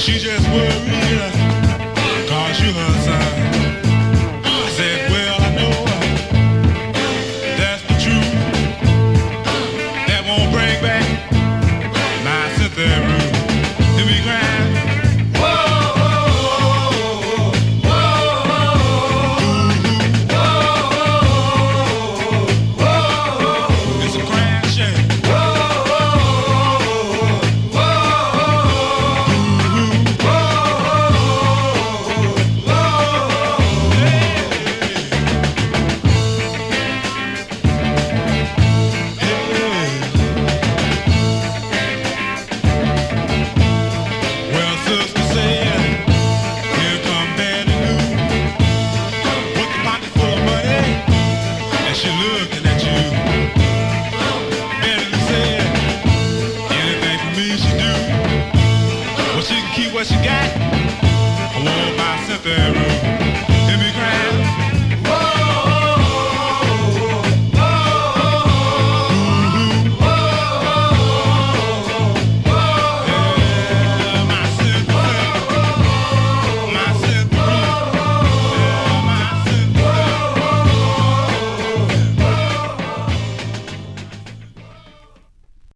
she just wouldn't what you got. I wanna buy something.